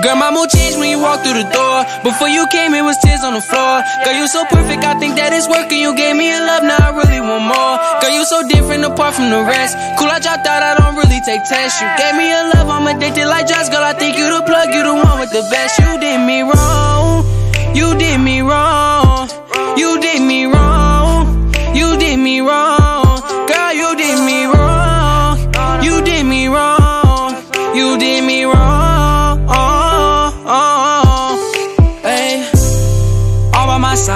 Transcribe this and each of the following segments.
Mood changed when you walked through the door. Before you came, it was tears on the floor. Girl, you so perfect, I think that it's working. You gave me a love, now I really want more. Girl, you so different apart from the rest. Cool, I dropped out, I don't really take tests. You gave me a love, I'm addicted like drugs. Girl, I think you the plug, you the one with the best. You did me wrong. You did me wrong.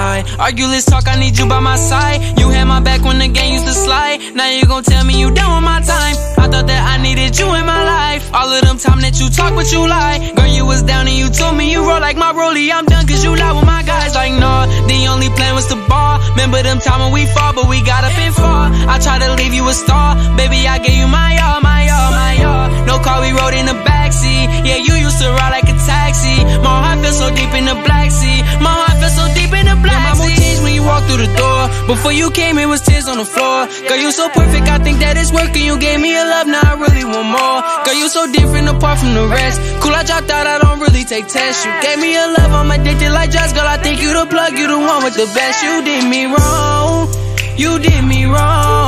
My. Argue, let's talk. I need you by my side. You had my back when the game used to slide. Now you gon' tell me you done with my time. I thought that I needed you in my life. All of them time that you talk, but you lie. Girl, you was down and you told me you roll like my rollie. I'm done cause you lie with my guys. Like, nah, the only plan was to ball. Remember them time when we fought, but we got up and far. I tried to leave you a star. Baby, I gave Before you came, it was tears on the floor. Girl, you so perfect, I think that it's working. You gave me a love, now I really want more. Girl, you so different apart from the rest. Cool, I dropped out, I don't really take tests. You gave me a love, I'm addicted like drugs. Girl, I think you the plug, you the one with the best. You did me wrong. You did me wrong.